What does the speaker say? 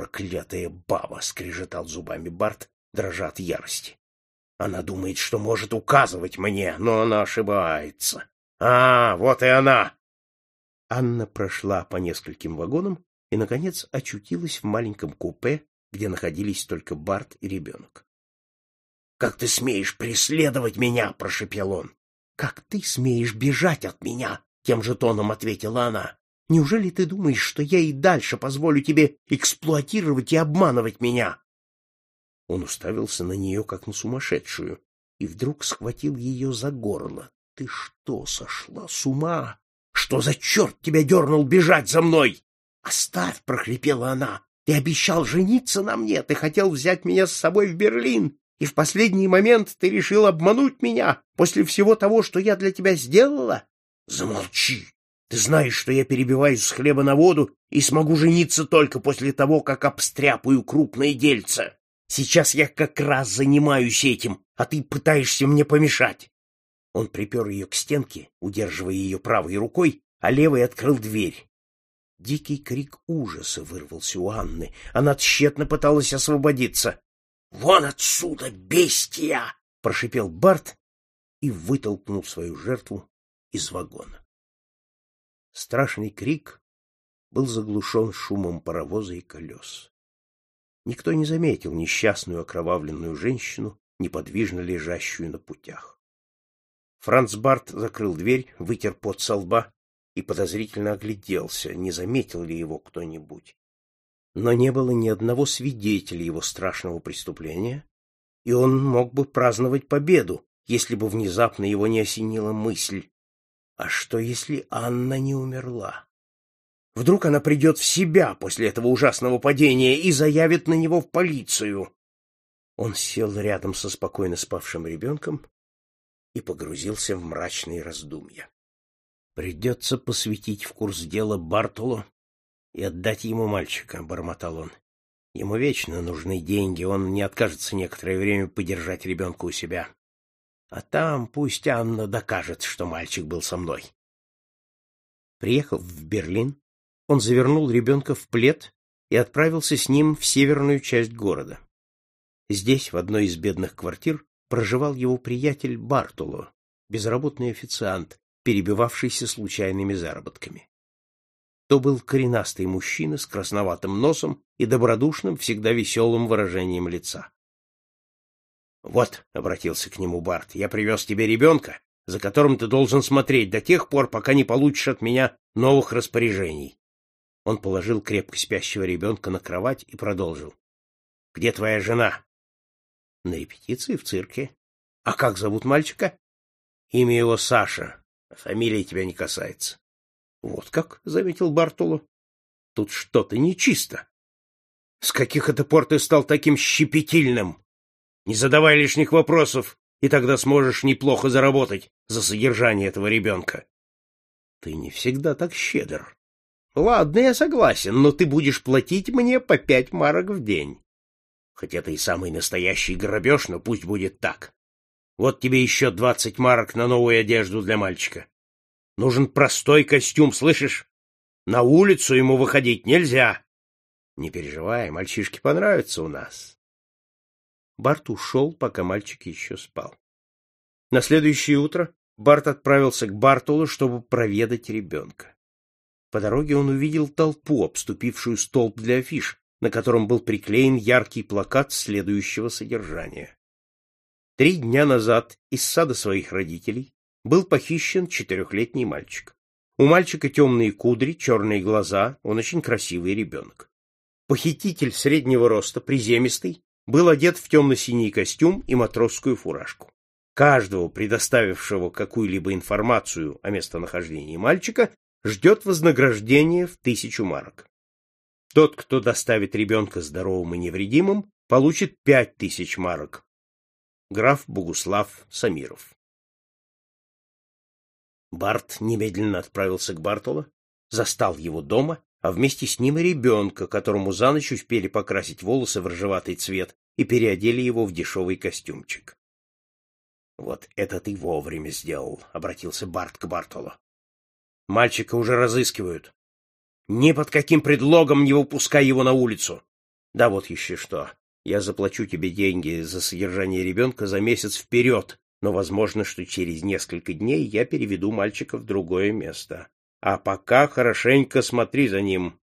Проклятая баба! — скрежетал зубами Барт, дрожа от ярости. Она думает, что может указывать мне, но она ошибается. А, вот и она! Анна прошла по нескольким вагонам и, наконец, очутилась в маленьком купе, где находились только Барт и ребенок. — Как ты смеешь преследовать меня? — прошепел он. — Как ты смеешь бежать от меня? — тем же тоном ответила она. — Неужели ты думаешь, что я и дальше позволю тебе эксплуатировать и обманывать меня? Он уставился на нее, как на сумасшедшую, и вдруг схватил ее за горло. — Ты что, сошла с ума? Что за черт тебя дернул бежать за мной? — Оставь, — прохрипела она. — Ты обещал жениться на мне, ты хотел взять меня с собой в Берлин, и в последний момент ты решил обмануть меня после всего того, что я для тебя сделала? Замолчи! Ты знаешь, что я перебиваюсь с хлеба на воду и смогу жениться только после того, как обстряпаю крупное дельце. Сейчас я как раз занимаюсь этим, а ты пытаешься мне помешать. Он припер ее к стенке, удерживая ее правой рукой, а левой открыл дверь. Дикий крик ужаса вырвался у Анны. Она тщетно пыталась освободиться. — Вон отсюда, бестия! — прошипел Барт и вытолкнул свою жертву из вагона. Страшный крик был заглушен шумом паровоза и колес. Никто не заметил несчастную окровавленную женщину, неподвижно лежащую на путях. Франц Барт закрыл дверь, вытер пот со лба и подозрительно огляделся, не заметил ли его кто-нибудь. Но не было ни одного свидетеля его страшного преступления, и он мог бы праздновать победу, если бы внезапно его не осенила мысль. А что, если Анна не умерла? Вдруг она придет в себя после этого ужасного падения и заявит на него в полицию. Он сел рядом со спокойно спавшим ребенком и погрузился в мрачные раздумья. Придется посвятить в курс дела Бартолу и отдать ему мальчика, — бормотал он. Ему вечно нужны деньги, он не откажется некоторое время подержать ребенка у себя. А там пусть Анна докажет, что мальчик был со мной. Приехав в Берлин, он завернул ребенка в плед и отправился с ним в северную часть города. Здесь, в одной из бедных квартир, проживал его приятель Бартоло, безработный официант, перебивавшийся случайными заработками. То был коренастый мужчина с красноватым носом и добродушным, всегда веселым выражением лица. — Вот, — обратился к нему Барт, — я привез тебе ребенка, за которым ты должен смотреть до тех пор, пока не получишь от меня новых распоряжений. Он положил крепко спящего ребенка на кровать и продолжил. — Где твоя жена? — На репетиции в цирке. — А как зовут мальчика? — Имя его Саша. Фамилия тебя не касается. — Вот как, — заметил Бартоло. — Тут что-то нечисто. С каких это пор ты стал таким щепетильным? Не задавай лишних вопросов, и тогда сможешь неплохо заработать за содержание этого ребенка. — Ты не всегда так щедр, Ладно, я согласен, но ты будешь платить мне по пять марок в день. Хотя это и самый настоящий грабеж, но пусть будет так. Вот тебе еще двадцать марок на новую одежду для мальчика. Нужен простой костюм, слышишь? На улицу ему выходить нельзя. Не переживай, мальчишке понравится у нас. Барт ушел, пока мальчик еще спал. На следующее утро Барт отправился к Бартулу, чтобы проведать ребенка. По дороге он увидел толпу, обступившую столб для афиш, на котором был приклеен яркий плакат следующего содержания. Три дня назад из сада своих родителей был похищен четырехлетний мальчик. У мальчика темные кудри, черные глаза, он очень красивый ребенок. Похититель среднего роста, приземистый, был одет в темно-синий костюм и матросскую фуражку. Каждого, предоставившего какую-либо информацию о местонахождении мальчика, ждет вознаграждение в тысячу марок. Тот, кто доставит ребенка здоровым и невредимым, получит пять тысяч марок. Граф Богуслав Самиров. Барт немедленно отправился к Бартолу, застал его дома, а вместе с ним и ребенка, которому за ночь успели покрасить волосы в рыжеватый цвет и переодели его в дешевый костюмчик. — Вот это ты вовремя сделал, — обратился Барт к Бартолу. Мальчика уже разыскивают. Ни под каким предлогом не выпускай его на улицу. Да вот еще что. Я заплачу тебе деньги за содержание ребенка за месяц вперед, но возможно, что через несколько дней я переведу мальчика в другое место. А пока хорошенько смотри за ним.